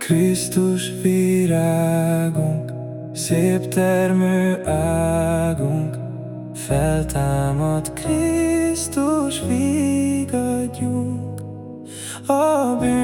Krisztus virágunk, szép termő águnk, Feltámad Krisztus vigadjunk, A bűn